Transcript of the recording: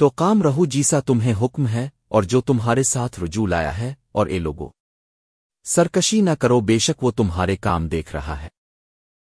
تو کام رہو جیسا تمہیں حکم ہے اور جو تمہارے ساتھ رجوع لایا ہے اور اے لوگو، سرکشی نہ کرو، بے شک وہ تمہارے کام دیکھ رہا ہے۔